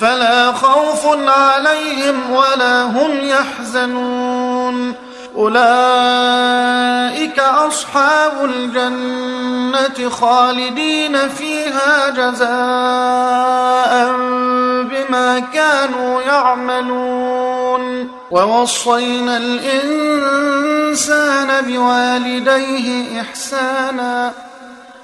فلا خوف عليهم ولا هم يحزنون. أولئك أصحاب الجنة خالدين فيها جزاء بما كانوا يعملون. ووصينا الإنسان بوالديه إحسانا.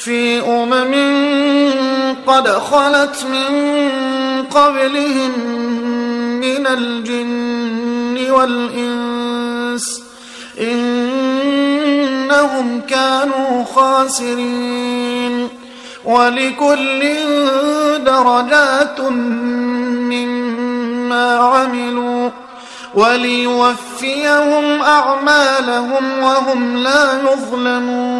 في أمم قد خلت من قبلهم من الجن والإنس إنهم كانوا خاسرين ولكل درجات مما عملوا وليوفيهم أعمالهم وهم لا يظلمون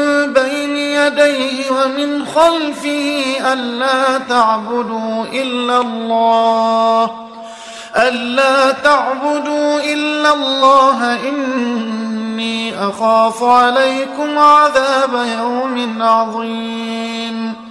يديه ومن خلفه ألا تعبدوا إلا الله ألا تعبدوا إلا الله إني أخاف عليكم عذاب يوم عظيم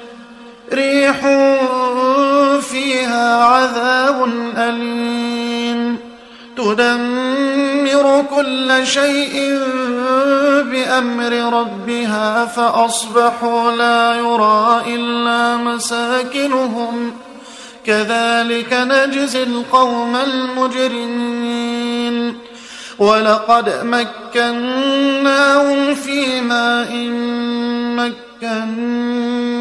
ريح فيها عذاب أليم. تدمر كل شيء بأمر ربها فأصبحوا لا يرى إلا مساكنهم. كذلك نجزي القوم المجرمين. ولقد مكناهم في ماء